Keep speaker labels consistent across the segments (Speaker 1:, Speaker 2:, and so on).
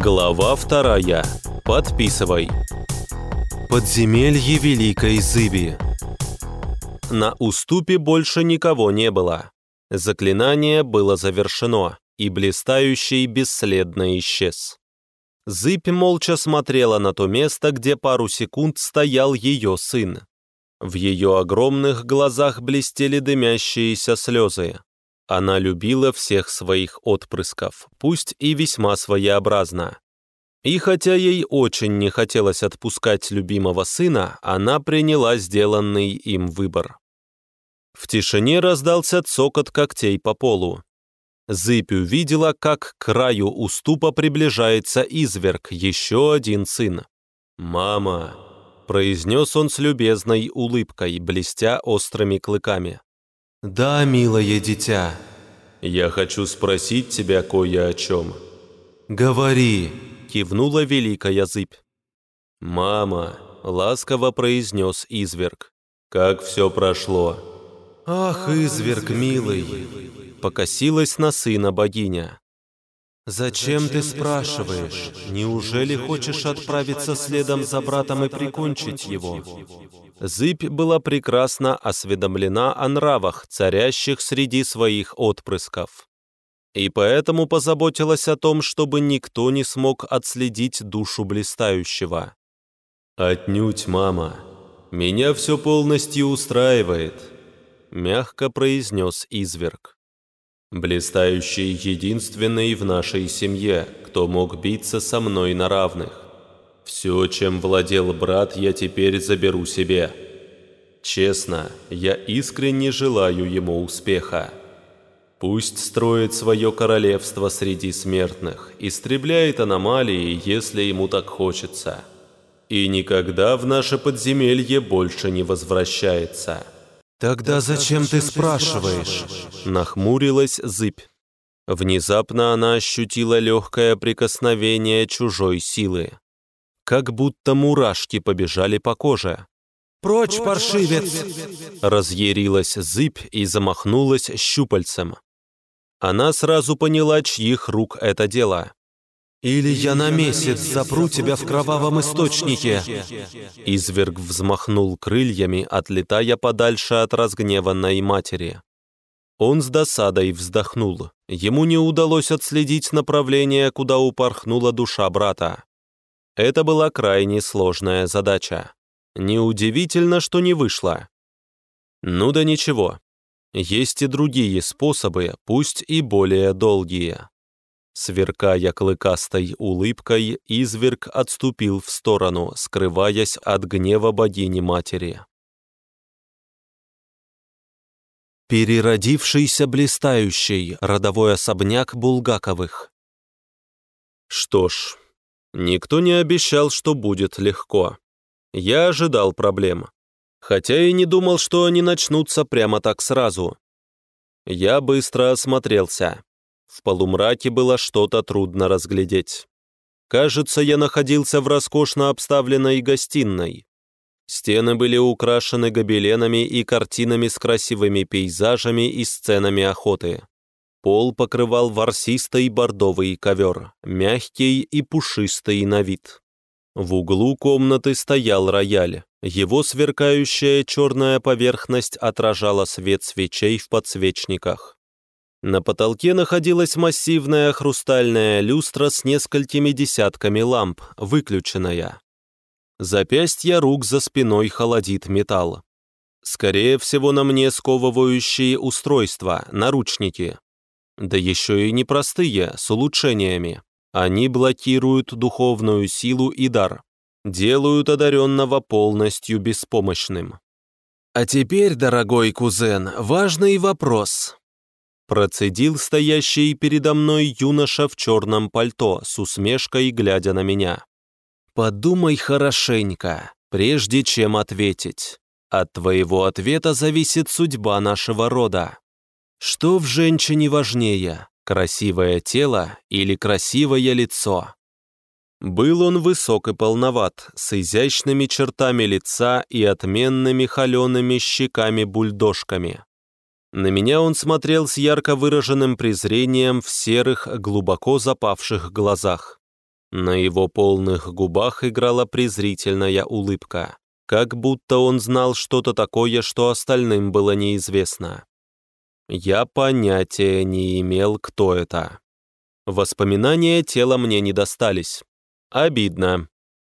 Speaker 1: Глава вторая. Подписывай. Подземелье Великой Зыби. На уступе больше никого не было. Заклинание было завершено, и блистающий бесследно исчез. Зыбь молча смотрела на то место, где пару секунд стоял ее сын. В ее огромных глазах блестели дымящиеся слезы. Она любила всех своих отпрысков, пусть и весьма своеобразно. И хотя ей очень не хотелось отпускать любимого сына, она приняла сделанный им выбор. В тишине раздался цокот когтей по полу. Зыбь увидела, как к краю уступа приближается изверг, еще один сын. «Мама!» – произнес он с любезной улыбкой, блестя острыми клыками.
Speaker 2: «Да, милое дитя».
Speaker 1: «Я хочу спросить тебя кое о чем».
Speaker 2: «Говори», —
Speaker 1: кивнула великая зыбь. «Мама», — ласково произнес изверг, — «как все прошло».
Speaker 2: «Ах, изверг, милый», —
Speaker 1: покосилась на сына богиня.
Speaker 2: «Зачем ты спрашиваешь? Неужели хочешь отправиться следом за братом и прикончить его?»
Speaker 1: Зыбь была прекрасно осведомлена о нравах, царящих среди своих отпрысков. И поэтому позаботилась о том, чтобы никто не смог отследить душу блистающего. «Отнюдь, мама. Меня все полностью устраивает», — мягко произнес изверг. «Блистающий единственный в нашей семье, кто мог биться со мной на равных. Все, чем владел брат, я теперь заберу себе. Честно, я искренне желаю ему успеха. Пусть строит свое королевство среди смертных, истребляет аномалии, если ему так хочется. И никогда в наше подземелье больше не возвращается.
Speaker 2: «Тогда зачем ты спрашиваешь?»
Speaker 1: Нахмурилась зыбь. Внезапно она ощутила легкое прикосновение чужой силы как будто мурашки побежали по коже.
Speaker 2: «Прочь, паршивец!»
Speaker 1: Разъярилась зыбь и замахнулась щупальцем. Она сразу поняла, чьих рук это дело.
Speaker 2: «Или я на месяц запру тебя в кровавом источнике!»
Speaker 1: Изверг взмахнул крыльями, отлетая подальше от разгневанной матери. Он с досадой вздохнул. Ему не удалось отследить направление, куда упорхнула душа брата. Это была крайне сложная задача. Неудивительно, что не вышло. Ну да ничего. Есть и другие способы, пусть и более долгие. Сверкая клыкастой улыбкой, изверг отступил в сторону, скрываясь от гнева богини-матери. Переродившийся блистающий родовой особняк Булгаковых. Что ж, Никто не обещал, что будет легко. Я ожидал проблем. Хотя и не думал, что они начнутся прямо так сразу. Я быстро осмотрелся. В полумраке было что-то трудно разглядеть. Кажется, я находился в роскошно обставленной гостиной. Стены были украшены гобеленами и картинами с красивыми пейзажами и сценами охоты. Пол покрывал ворсистый бордовый ковер, мягкий и пушистый на вид. В углу комнаты стоял рояль. Его сверкающая черная поверхность отражала свет свечей в подсвечниках. На потолке находилась массивная хрустальная люстра с несколькими десятками ламп, выключенная. Запястья рук за спиной холодит металл. Скорее всего, на мне сковывающие устройства, наручники. Да еще и непростые, с улучшениями. Они блокируют духовную силу и дар, делают одаренного полностью беспомощным. «А теперь, дорогой кузен, важный вопрос», процедил стоящий передо мной юноша в черном пальто с усмешкой, глядя на меня. «Подумай хорошенько, прежде чем ответить. От твоего ответа зависит судьба нашего рода. Что в женщине важнее, красивое тело или красивое лицо? Был он высок и полноват, с изящными чертами лица и отменными холеными щеками-бульдожками. На меня он смотрел с ярко выраженным презрением в серых, глубоко запавших глазах. На его полных губах играла презрительная улыбка, как будто он знал что-то такое, что остальным было неизвестно. Я понятия не имел, кто это. Воспоминания тела мне не достались. Обидно.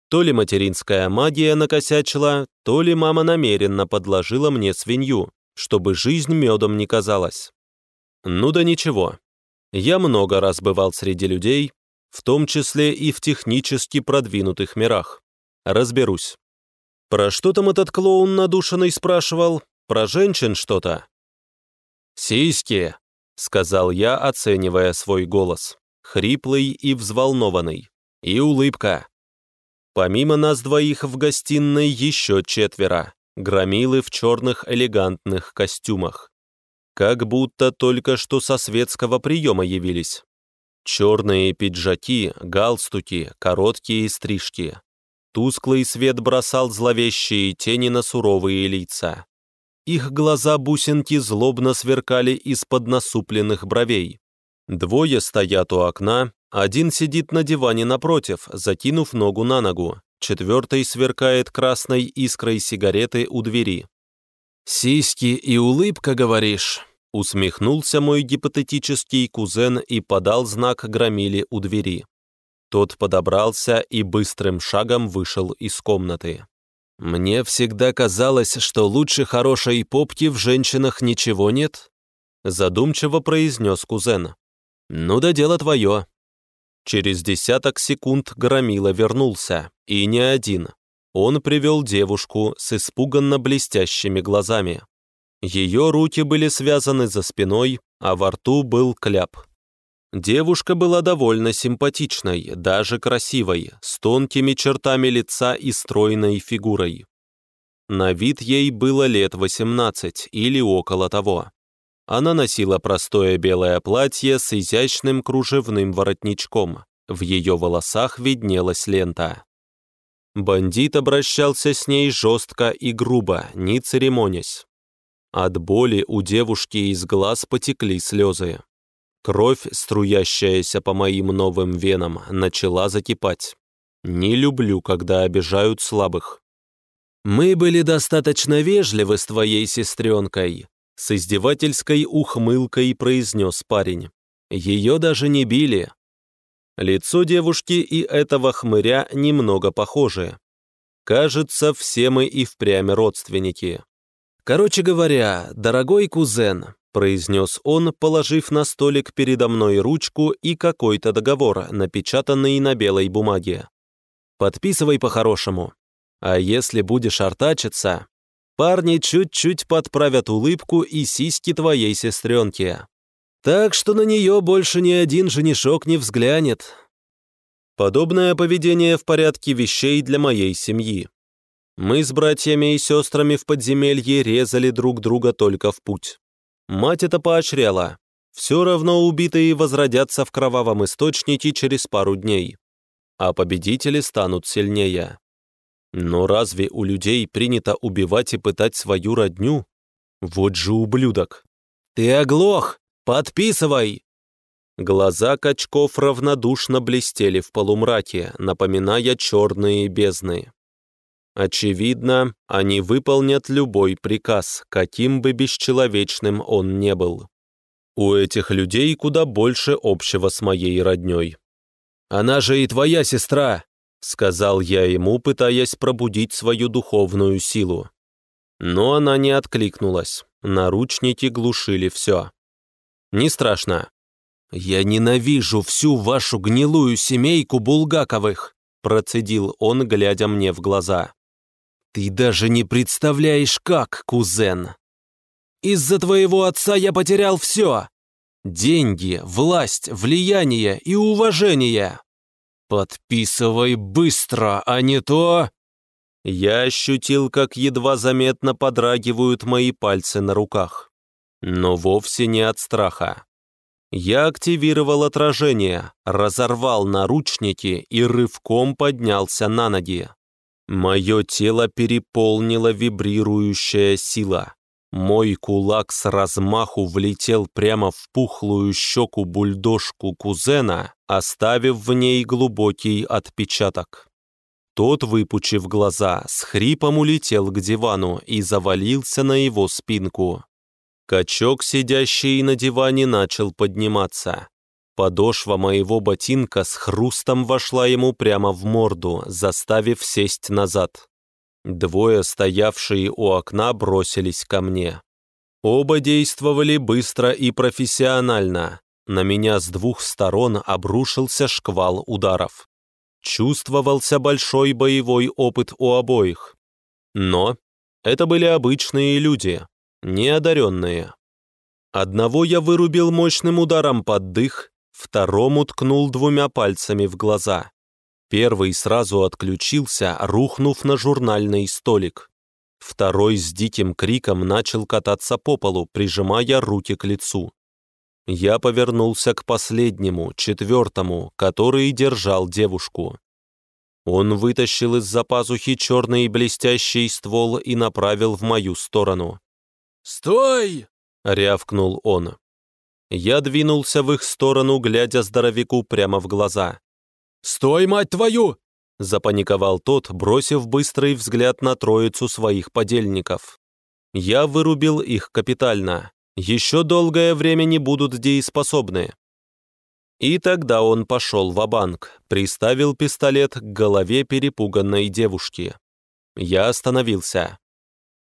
Speaker 1: То ли материнская магия накосячила, то ли мама намеренно подложила мне свинью, чтобы жизнь медом не казалась. Ну да ничего. Я много раз бывал среди людей, в том числе и в технически продвинутых мирах. Разберусь. Про что там этот клоун надушенный спрашивал? Про женщин что-то? «Сиськи», — сказал я, оценивая свой голос, хриплый и взволнованный, и улыбка. Помимо нас двоих в гостиной еще четверо, громилы в черных элегантных костюмах. Как будто только что со светского приема явились. Черные пиджаки, галстуки, короткие стрижки. Тусклый свет бросал зловещие тени на суровые лица. Их глаза-бусинки злобно сверкали из-под насупленных бровей. Двое стоят у окна, один сидит на диване напротив, закинув ногу на ногу, четвертый сверкает красной искрой сигареты у двери. «Сиськи и улыбка, говоришь?» Усмехнулся мой гипотетический кузен и подал знак громиле у двери. Тот подобрался и быстрым шагом вышел из комнаты. «Мне всегда казалось, что лучше хорошей попки в женщинах ничего нет», задумчиво произнес кузен. «Ну да дело твое». Через десяток секунд Громила вернулся, и не один. Он привел девушку с испуганно блестящими глазами. Ее руки были связаны за спиной, а во рту был кляп. Девушка была довольно симпатичной, даже красивой, с тонкими чертами лица и стройной фигурой. На вид ей было лет 18 или около того. Она носила простое белое платье с изящным кружевным воротничком. В ее волосах виднелась лента. Бандит обращался с ней жестко и грубо, не церемонясь. От боли у девушки из глаз потекли слезы. Кровь, струящаяся по моим новым венам, начала закипать. Не люблю, когда обижают слабых. «Мы были достаточно вежливы с твоей сестренкой», с издевательской ухмылкой произнес парень. Ее даже не били. Лицо девушки и этого хмыря немного похожи. Кажется, все мы и впрямь родственники. «Короче говоря, дорогой кузен», — произнес он, положив на столик передо мной ручку и какой-то договор, напечатанный на белой бумаге. «Подписывай по-хорошему. А если будешь артачиться, парни чуть-чуть подправят улыбку и сиськи твоей сестренки. Так что на нее больше ни один женишок не взглянет». Подобное поведение в порядке вещей для моей семьи. Мы с братьями и сестрами в подземелье резали друг друга только в путь. Мать это поощряла. Все равно убитые возродятся в кровавом источнике через пару дней. А победители станут сильнее. Но разве у людей принято убивать и пытать свою родню? Вот же ублюдок. «Ты оглох! Подписывай!» Глаза качков равнодушно блестели в полумраке, напоминая черные бездны. Очевидно, они выполнят любой приказ, каким бы бесчеловечным он не был. У этих людей куда больше общего с моей роднёй. «Она же и твоя сестра!» — сказал я ему, пытаясь пробудить свою духовную силу. Но она не откликнулась, наручники глушили все. «Не страшно. Я ненавижу всю вашу гнилую семейку Булгаковых!» процедил он, глядя мне в глаза. «Ты даже не представляешь, как, кузен! Из-за твоего отца я потерял все! Деньги, власть, влияние и уважение! Подписывай быстро, а не то...» Я ощутил, как едва заметно подрагивают мои пальцы на руках. Но вовсе не от страха. Я активировал отражение, разорвал наручники и рывком поднялся на ноги. Мое тело переполнила вибрирующая сила. Мой кулак с размаху влетел прямо в пухлую щеку бульдожку кузена, оставив в ней глубокий отпечаток. Тот, выпучив глаза, с хрипом улетел к дивану и завалился на его спинку. Качок, сидящий на диване, начал подниматься. Подошва моего ботинка с хрустом вошла ему прямо в морду, заставив сесть назад. Двое, стоявшие у окна, бросились ко мне. Оба действовали быстро и профессионально. На меня с двух сторон обрушился шквал ударов. Чувствовался большой боевой опыт у обоих. Но это были обычные люди, неодаренные. Одного я вырубил мощным ударом под дых, второму ткнул двумя пальцами в глаза. Первый сразу отключился, рухнув на журнальный столик. Второй с диким криком начал кататься по полу, прижимая руки к лицу. Я повернулся к последнему, четвертому, который держал девушку. Он вытащил из-за пазухи черный блестящий ствол и направил в мою сторону.
Speaker 2: «Стой!»
Speaker 1: — рявкнул он. Я двинулся в их сторону, глядя здоровяку прямо в глаза.
Speaker 2: «Стой, мать твою!»
Speaker 1: — запаниковал тот, бросив быстрый взгляд на троицу своих подельников. Я вырубил их капитально. Еще долгое время не будут дееспособны. И тогда он пошел в банк приставил пистолет к голове перепуганной девушки. Я остановился.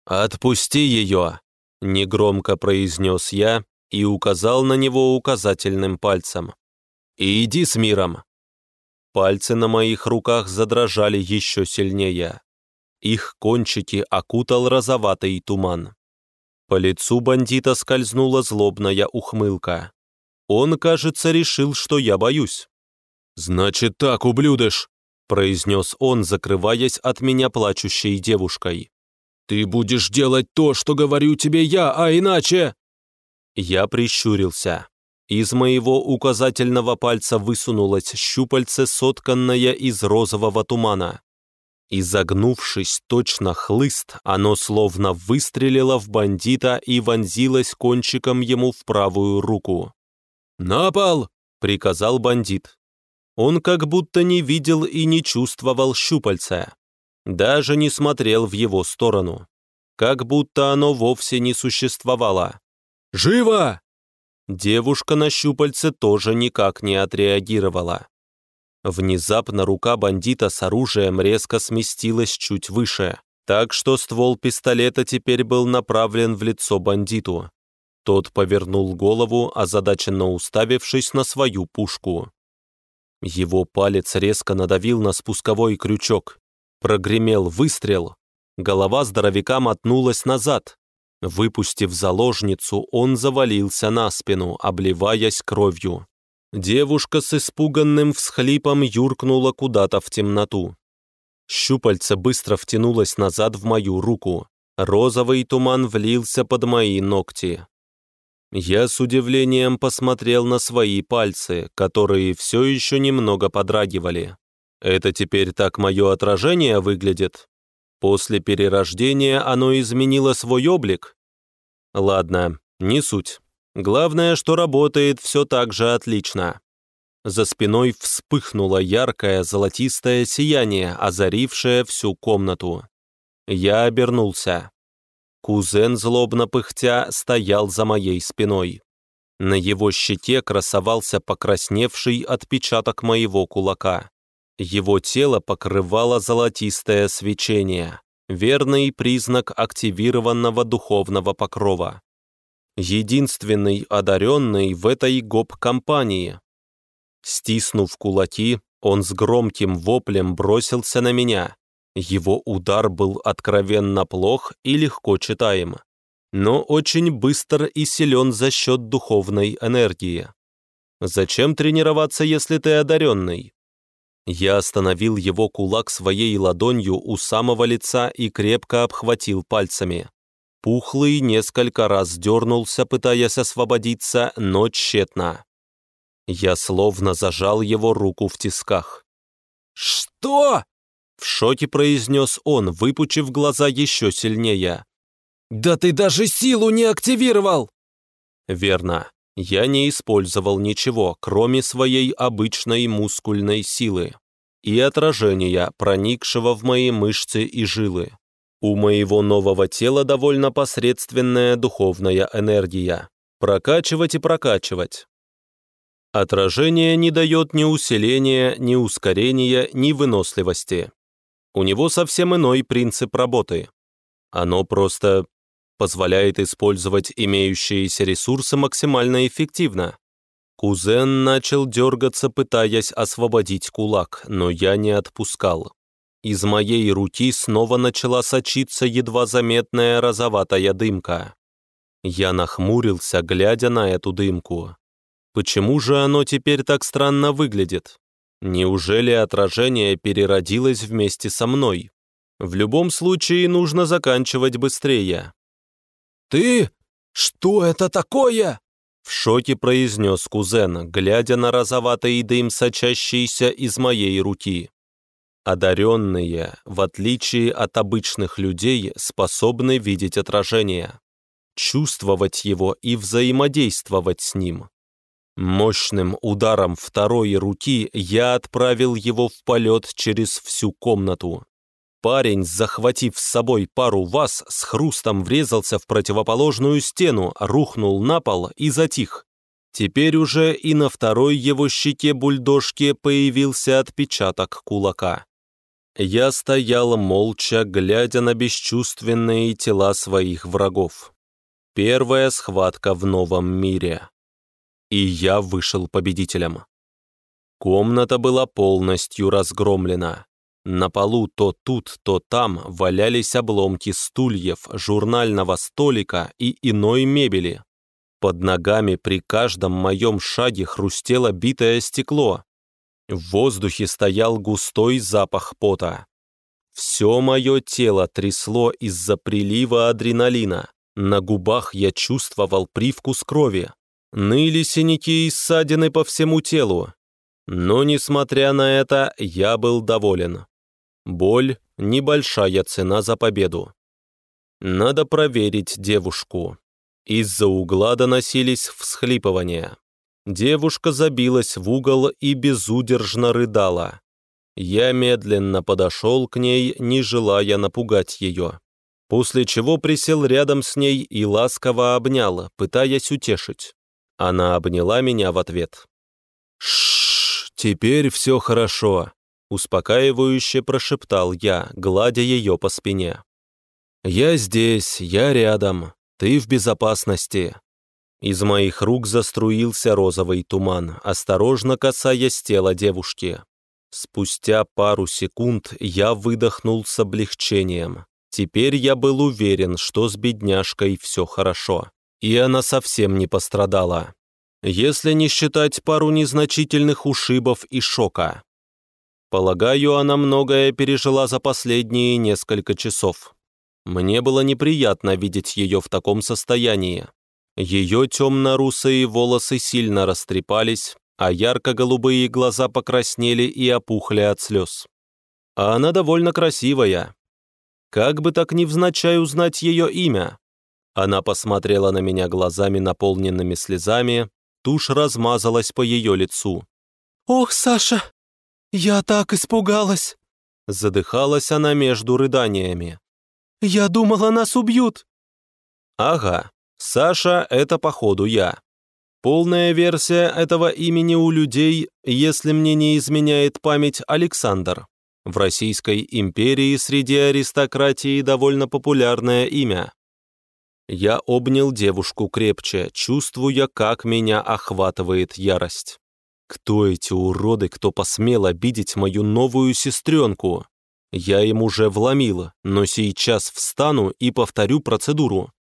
Speaker 1: «Отпусти ее!» — негромко произнес я и указал на него указательным пальцем. «И иди с миром!» Пальцы на моих руках задрожали еще сильнее. Их кончики окутал розоватый туман. По лицу бандита скользнула злобная ухмылка. Он, кажется, решил, что я боюсь.
Speaker 2: «Значит так, ублюдыш!»
Speaker 1: произнес он, закрываясь от меня плачущей девушкой.
Speaker 2: «Ты будешь делать то, что говорю тебе я, а иначе...»
Speaker 1: Я прищурился. Из моего указательного пальца высунулось щупальце, сотканное из розового тумана. Изогнувшись точно хлыст, оно словно выстрелило в бандита и вонзилось кончиком ему в правую руку.
Speaker 2: «На пол!»
Speaker 1: — приказал бандит. Он как будто не видел и не чувствовал щупальца. Даже не смотрел в его сторону. Как будто оно вовсе не существовало.
Speaker 2: «Живо!»
Speaker 1: Девушка на щупальце тоже никак не отреагировала. Внезапно рука бандита с оружием резко сместилась чуть выше, так что ствол пистолета теперь был направлен в лицо бандиту. Тот повернул голову, озадаченно уставившись на свою пушку. Его палец резко надавил на спусковой крючок. Прогремел выстрел. Голова здоровяка мотнулась назад, Выпустив заложницу, он завалился на спину, обливаясь кровью. Девушка с испуганным всхлипом юркнула куда-то в темноту. Щупальце быстро втянулось назад в мою руку. Розовый туман влился под мои ногти. Я с удивлением посмотрел на свои пальцы, которые все еще немного подрагивали. Это теперь так мое отражение выглядит? После перерождения оно изменило свой облик? Ладно, не суть. Главное, что работает все так же отлично. За спиной вспыхнуло яркое золотистое сияние, озарившее всю комнату. Я обернулся. Кузен, злобно пыхтя, стоял за моей спиной. На его щите красовался покрасневший отпечаток моего кулака. Его тело покрывало золотистое свечение, верный признак активированного духовного покрова. Единственный одаренный в этой гоп-компании. Стиснув кулаки, он с громким воплем бросился на меня. Его удар был откровенно плох и легко читаем, но очень быстр и силен за счет духовной энергии. Зачем тренироваться, если ты одаренный? Я остановил его кулак своей ладонью у самого лица и крепко обхватил пальцами. Пухлый несколько раз дернулся, пытаясь освободиться, но тщетно. Я словно зажал его руку в тисках.
Speaker 2: «Что?»
Speaker 1: В шоке произнес он, выпучив глаза еще сильнее.
Speaker 2: «Да ты даже силу не активировал!»
Speaker 1: Верно. Я не использовал ничего, кроме своей обычной мускульной силы и отражения, проникшего в мои мышцы и жилы. У моего нового тела довольно посредственная духовная энергия. Прокачивать и прокачивать. Отражение не дает ни усиления, ни ускорения, ни выносливости. У него совсем иной принцип работы. Оно просто позволяет использовать имеющиеся ресурсы максимально эффективно. Кузен начал дергаться, пытаясь освободить кулак, но я не отпускал. Из моей руки снова начала сочиться едва заметная розоватая дымка. Я нахмурился, глядя на эту дымку. Почему же оно теперь так странно выглядит? Неужели отражение переродилось вместе со мной? В любом случае нужно заканчивать быстрее.
Speaker 2: «Ты? Что это такое?»
Speaker 1: В шоке произнес кузен, глядя на розоватый дым, сочащийся из моей руки. Одаренные, в отличие от обычных людей, способны видеть отражение, чувствовать его и взаимодействовать с ним. Мощным ударом второй руки я отправил его в полет через всю комнату. Парень, захватив с собой пару ваз, с хрустом врезался в противоположную стену, рухнул на пол и затих. Теперь уже и на второй его щеке бульдожки появился отпечаток кулака. Я стоял молча, глядя на бесчувственные тела своих врагов. Первая схватка в новом мире. И я вышел победителем. Комната была полностью разгромлена. На полу то тут, то там валялись обломки стульев, журнального столика и иной мебели. Под ногами при каждом моем шаге хрустело битое стекло. В воздухе стоял густой запах пота. Все мое тело трясло из-за прилива адреналина. На губах я чувствовал привкус крови. Ныли синяки и ссадины по всему телу. Но, несмотря на это, я был доволен. Боль – небольшая цена за победу. Надо проверить девушку. Из-за угла доносились всхлипывания. Девушка забилась в угол и безудержно рыдала. Я медленно подошел к ней, не желая напугать ее. После чего присел рядом с ней и ласково обнял, пытаясь утешить. Она обняла меня в ответ. «Шшш, теперь все хорошо. Успокаивающе прошептал я, гладя ее по спине. «Я здесь, я рядом, ты в безопасности». Из моих рук заструился розовый туман, осторожно касаясь тела девушки. Спустя пару секунд я выдохнул с облегчением. Теперь я был уверен, что с бедняжкой все хорошо. И она совсем не пострадала. Если не считать пару незначительных ушибов и шока. Полагаю, она многое пережила за последние несколько часов. Мне было неприятно видеть ее в таком состоянии. Ее темно-русые волосы сильно растрепались, а ярко-голубые глаза покраснели и опухли от слез. А она довольно красивая. Как бы так невзначай узнать ее имя? Она посмотрела на меня глазами, наполненными слезами, тушь размазалась по ее лицу.
Speaker 2: «Ох, Саша, «Я так испугалась!»
Speaker 1: Задыхалась она между рыданиями.
Speaker 2: «Я думала, нас убьют!»
Speaker 1: «Ага, Саша — это походу я. Полная версия этого имени у людей, если мне не изменяет память, Александр. В Российской империи среди аристократии довольно популярное имя. Я обнял девушку крепче, чувствуя, как меня охватывает ярость. Кто эти уроды, кто посмел обидеть мою новую сестренку? Я им уже вломила, но сейчас встану и повторю процедуру.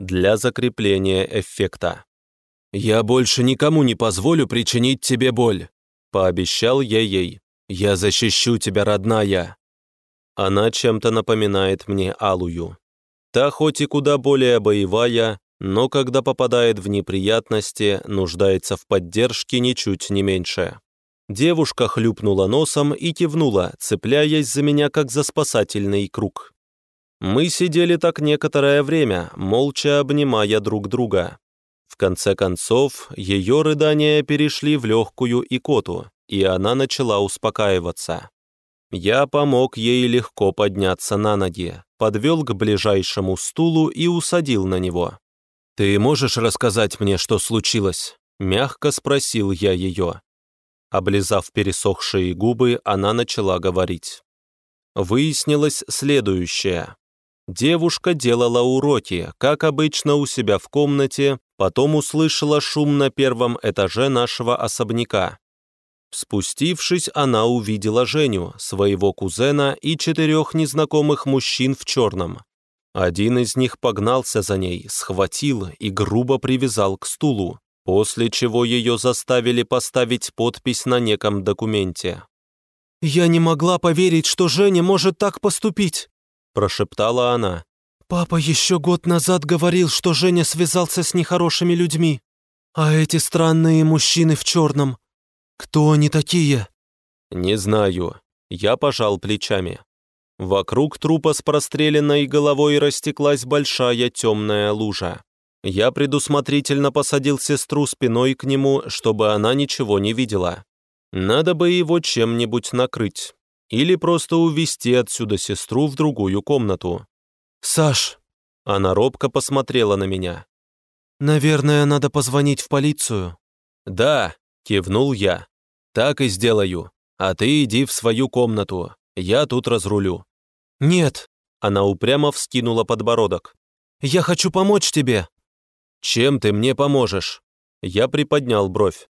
Speaker 1: Для закрепления эффекта. «Я больше никому не позволю причинить тебе боль», — пообещал я ей. «Я защищу тебя, родная». Она чем-то напоминает мне Алую. Та хоть и куда более боевая, но когда попадает в неприятности, нуждается в поддержке ничуть не меньше. Девушка хлюпнула носом и кивнула, цепляясь за меня как за спасательный круг. Мы сидели так некоторое время, молча обнимая друг друга. В конце концов, ее рыдания перешли в легкую икоту, и она начала успокаиваться. Я помог ей легко подняться на ноги, подвел к ближайшему стулу и усадил на него. «Ты можешь рассказать мне, что случилось?» – мягко спросил я ее. Облизав пересохшие губы, она начала говорить. Выяснилось следующее. Девушка делала уроки, как обычно у себя в комнате, потом услышала шум на первом этаже нашего особняка. Спустившись, она увидела Женю, своего кузена и четырех незнакомых мужчин в черном. Один из них погнался за ней, схватил и грубо привязал к стулу, после чего ее заставили поставить подпись на неком документе.
Speaker 2: «Я не могла поверить, что Женя может так поступить
Speaker 1: прошептала она.
Speaker 2: «Папа еще год назад говорил, что Женя связался с нехорошими людьми. А эти странные мужчины в черном, кто они такие?»
Speaker 1: «Не знаю». Я пожал плечами. Вокруг трупа с простреленной головой растеклась большая темная лужа. Я предусмотрительно посадил сестру спиной к нему, чтобы она ничего не видела. Надо бы его чем-нибудь накрыть или просто увести отсюда сестру в другую комнату.
Speaker 2: «Саш!»
Speaker 1: Она робко посмотрела на меня.
Speaker 2: «Наверное, надо позвонить в полицию».
Speaker 1: «Да», — кивнул я. «Так и сделаю. А ты иди в свою комнату. Я тут разрулю».
Speaker 2: «Нет», —
Speaker 1: она упрямо вскинула подбородок.
Speaker 2: «Я хочу помочь тебе».
Speaker 1: «Чем ты мне поможешь?» Я приподнял бровь.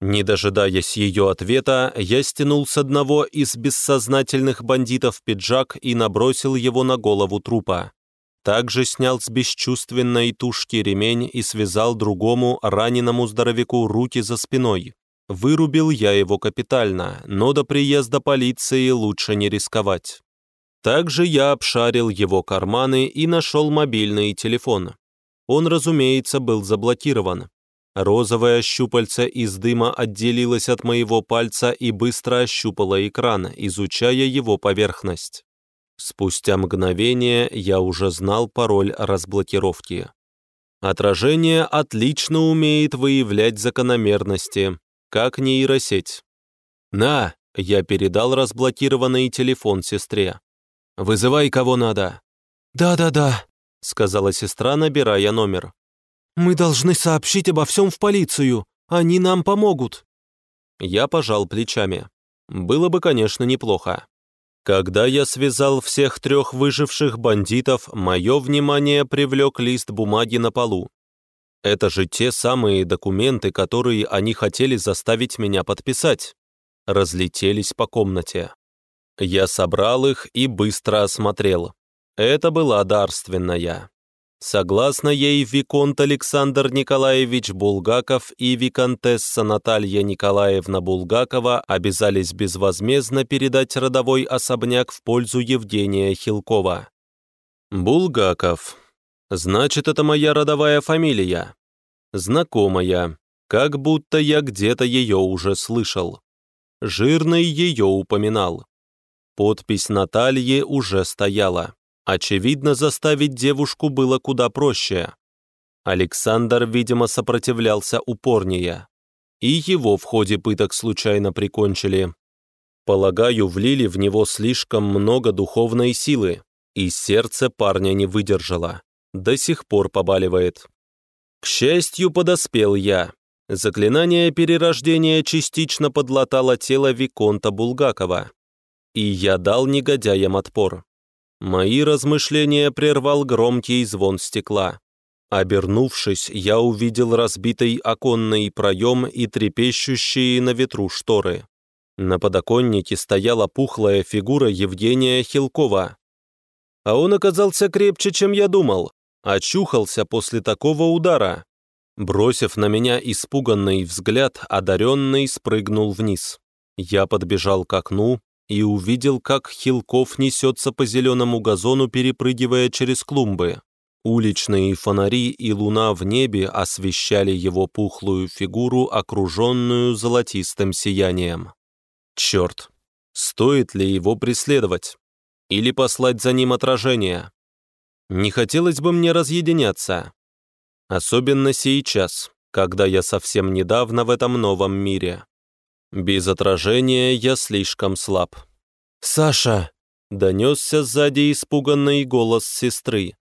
Speaker 1: Не дожидаясь ее ответа, я стянул с одного из бессознательных бандитов пиджак и набросил его на голову трупа. Также снял с бесчувственной тушки ремень и связал другому раненому здоровяку руки за спиной. Вырубил я его капитально, но до приезда полиции лучше не рисковать. Также я обшарил его карманы и нашел мобильный телефон. Он, разумеется, был заблокирован. Розовое щупальце из дыма отделилось от моего пальца и быстро ощупало экран, изучая его поверхность. Спустя мгновение я уже знал пароль разблокировки. Отражение отлично умеет выявлять закономерности, как нейросеть. «На!» — я передал разблокированный телефон сестре. «Вызывай кого надо».
Speaker 2: «Да-да-да», —
Speaker 1: сказала сестра, набирая номер.
Speaker 2: «Мы должны сообщить обо всем в полицию. Они нам помогут».
Speaker 1: Я пожал плечами. Было бы, конечно, неплохо. Когда я связал всех трех выживших бандитов, мое внимание привлек лист бумаги на полу. Это же те самые документы, которые они хотели заставить меня подписать. Разлетелись по комнате. Я собрал их и быстро осмотрел. Это была дарственная. Согласно ей, Виконт Александр Николаевич Булгаков и Виконтесса Наталья Николаевна Булгакова обязались безвозмездно передать родовой особняк в пользу Евгения Хилкова. Булгаков. Значит, это моя родовая фамилия. Знакомая, как будто я где-то ее уже слышал. Жирный ее упоминал. Подпись Натальи уже стояла. Очевидно, заставить девушку было куда проще. Александр, видимо, сопротивлялся упорнее. И его в ходе пыток случайно прикончили. Полагаю, влили в него слишком много духовной силы, и сердце парня не выдержало. До сих пор побаливает. К счастью, подоспел я. Заклинание перерождения частично подлатало тело Виконта Булгакова. И я дал негодяям отпор. Мои размышления прервал громкий звон стекла. Обернувшись, я увидел разбитый оконный проем и трепещущие на ветру шторы. На подоконнике стояла пухлая фигура Евгения Хилкова. А он оказался крепче, чем я думал. Очухался после такого удара. Бросив на меня испуганный взгляд, одаренный спрыгнул вниз. Я подбежал к окну, и увидел, как Хилков несется по зеленому газону, перепрыгивая через клумбы. Уличные фонари и луна в небе освещали его пухлую фигуру, окруженную золотистым сиянием. Черт, стоит ли его преследовать? или послать за ним отражение. Не хотелось бы мне разъединяться. Особенно сейчас, когда я совсем недавно в этом новом мире. Без отражения я слишком слаб.
Speaker 2: «Саша!»
Speaker 1: — донесся сзади испуганный голос сестры.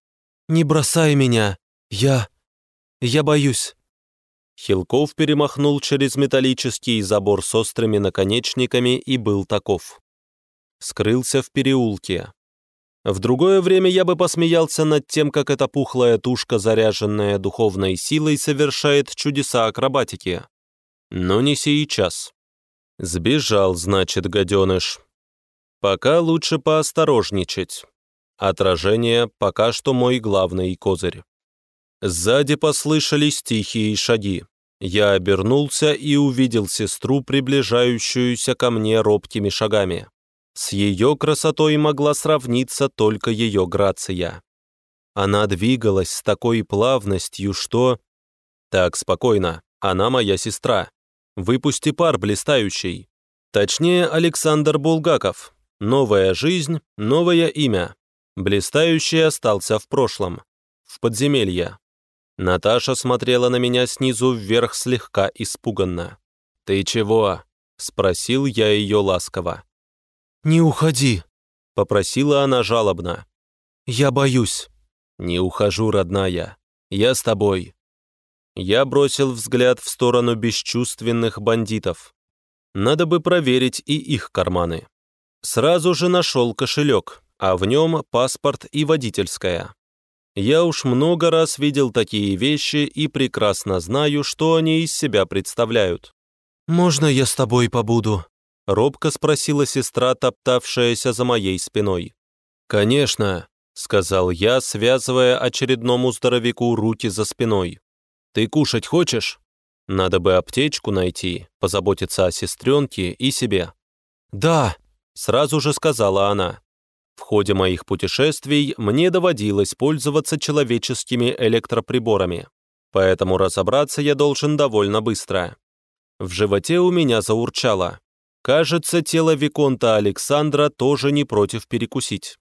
Speaker 2: «Не бросай меня! Я... я боюсь!»
Speaker 1: Хилков перемахнул через металлический забор с острыми наконечниками и был таков. Скрылся в переулке. В другое время я бы посмеялся над тем, как эта пухлая тушка, заряженная духовной силой, совершает чудеса акробатики. Но не сейчас. Сбежал, значит, гаденыш. Пока лучше поосторожничать. Отражение пока что мой главный козырь. Сзади послышались тихие шаги. Я обернулся и увидел сестру, приближающуюся ко мне робкими шагами. С ее красотой могла сравниться только ее грация. Она двигалась с такой плавностью, что... Так, спокойно, она моя сестра. Выпусти пар блистающий. Точнее, Александр Булгаков. Новая жизнь, новое имя. Блистающий остался в прошлом. В подземелье. Наташа смотрела на меня снизу вверх слегка испуганно. «Ты чего?» — спросил я ее ласково.
Speaker 2: «Не уходи», —
Speaker 1: попросила она жалобно.
Speaker 2: «Я боюсь».
Speaker 1: «Не ухожу, родная. Я с тобой». Я бросил взгляд в сторону бесчувственных бандитов. Надо бы проверить и их карманы. Сразу же нашел кошелек, а в нем паспорт и водительская. Я уж много раз видел такие вещи и прекрасно знаю, что они из себя представляют.
Speaker 2: «Можно я с тобой побуду?»
Speaker 1: — робко спросила сестра, топтавшаяся за моей спиной. «Конечно», — сказал я, связывая очередному здоровяку руки за спиной. «Ты кушать хочешь? Надо бы аптечку найти, позаботиться о сестренке и себе».
Speaker 2: «Да», —
Speaker 1: сразу же сказала она. В ходе моих путешествий мне доводилось пользоваться человеческими электроприборами, поэтому разобраться я должен довольно быстро. В животе у меня заурчало. Кажется, тело Виконта Александра тоже не против перекусить.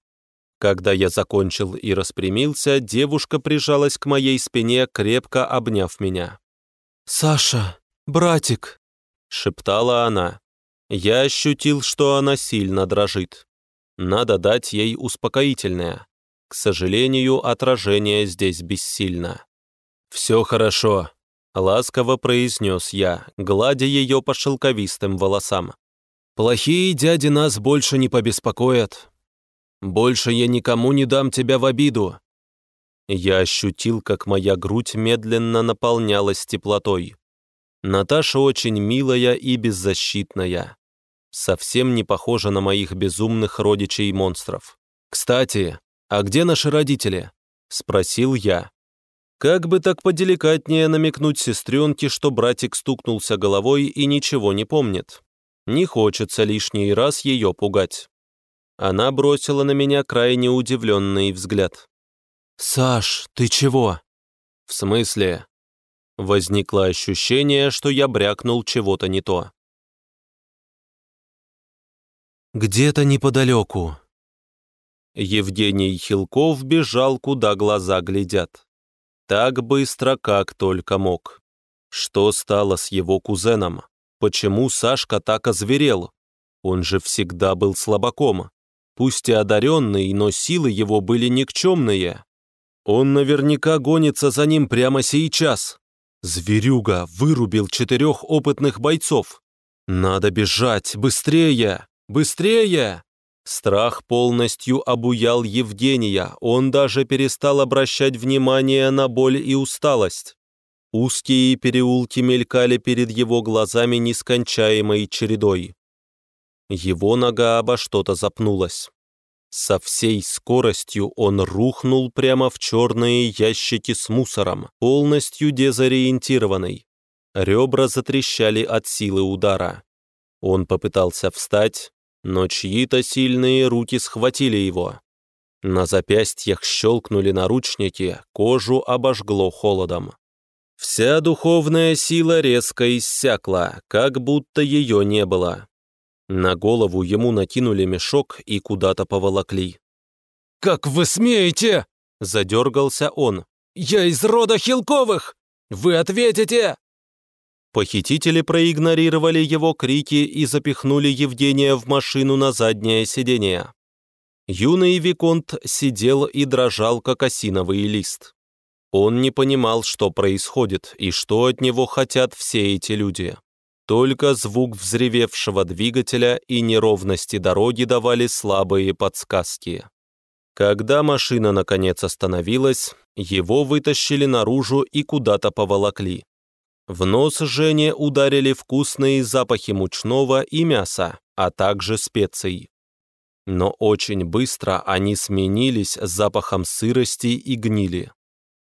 Speaker 1: Когда я закончил и распрямился, девушка прижалась к моей спине, крепко обняв меня.
Speaker 2: «Саша, братик!»
Speaker 1: — шептала она. Я ощутил, что она сильно дрожит. Надо дать ей успокоительное. К сожалению, отражение здесь бессильно. «Все хорошо», — ласково произнес я, гладя ее по шелковистым волосам. «Плохие дяди нас больше не побеспокоят. Больше я никому не дам тебя в обиду». Я ощутил, как моя грудь медленно наполнялась теплотой. Наташа очень милая и беззащитная совсем не похожа на моих безумных родичей-монстров. «Кстати, а где наши родители?» — спросил я. Как бы так поделикатнее намекнуть сестренке, что братик стукнулся головой и ничего не помнит. Не хочется лишний раз ее пугать. Она бросила на меня крайне удивленный взгляд.
Speaker 2: «Саш, ты чего?»
Speaker 1: «В смысле?» Возникло ощущение, что я брякнул чего-то не то.
Speaker 2: Где-то неподалеку.
Speaker 1: Евгений Хилков бежал, куда глаза глядят. Так быстро, как только мог. Что стало с его кузеном? Почему Сашка так озверел? Он же всегда был слабаком. Пусть и одаренный, но силы его были никчемные. Он наверняка гонится за ним прямо сейчас. Зверюга вырубил четырех опытных бойцов. Надо бежать, быстрее! Быстрее!» Страх полностью обуял Евгения, он даже перестал обращать внимание на боль и усталость. Узкие переулки мелькали перед его глазами нескончаемой чередой. Его нога обо что-то запнулась. Со всей скоростью он рухнул прямо в черные ящики с мусором, полностью дезориентированный. Ребра затрещали от силы удара. Он попытался встать, но чьи-то сильные руки схватили его. На запястьях щелкнули наручники, кожу обожгло холодом. Вся духовная сила резко иссякла, как будто ее не было. На голову ему накинули мешок и куда-то поволокли.
Speaker 2: «Как вы смеете?»
Speaker 1: – задергался он.
Speaker 2: «Я из рода Хилковых! Вы ответите!»
Speaker 1: Похитители проигнорировали его крики и запихнули Евгения в машину на заднее сиденье. Юный Виконт сидел и дрожал, как осиновый лист. Он не понимал, что происходит и что от него хотят все эти люди. Только звук взревевшего двигателя и неровности дороги давали слабые подсказки. Когда машина наконец остановилась, его вытащили наружу и куда-то поволокли. В нос Жене ударили вкусные запахи мучного и мяса, а также специй. Но очень быстро они сменились запахом сырости и гнили.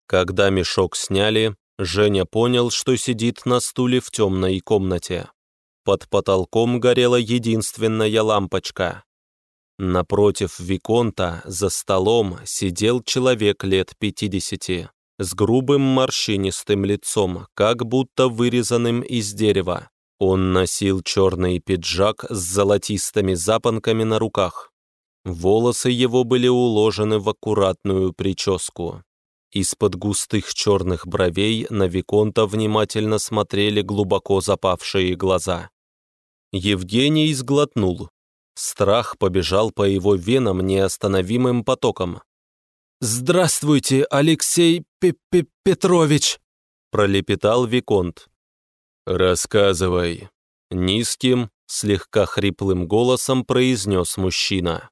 Speaker 1: Когда мешок сняли, Женя понял, что сидит на стуле в темной комнате. Под потолком горела единственная лампочка. Напротив Виконта за столом сидел человек лет пятидесяти, с грубым морщинистым лицом, как будто вырезанным из дерева. Он носил черный пиджак с золотистыми запонками на руках. Волосы его были уложены в аккуратную прическу. Из-под густых черных бровей на Виконта внимательно смотрели глубоко запавшие глаза. Евгений сглотнул. Страх побежал по его венам неостановимым потоком.
Speaker 2: «Здравствуйте, Алексей П -п Петрович!»
Speaker 1: пролепетал Виконт. «Рассказывай», — низким, слегка хриплым голосом произнес мужчина.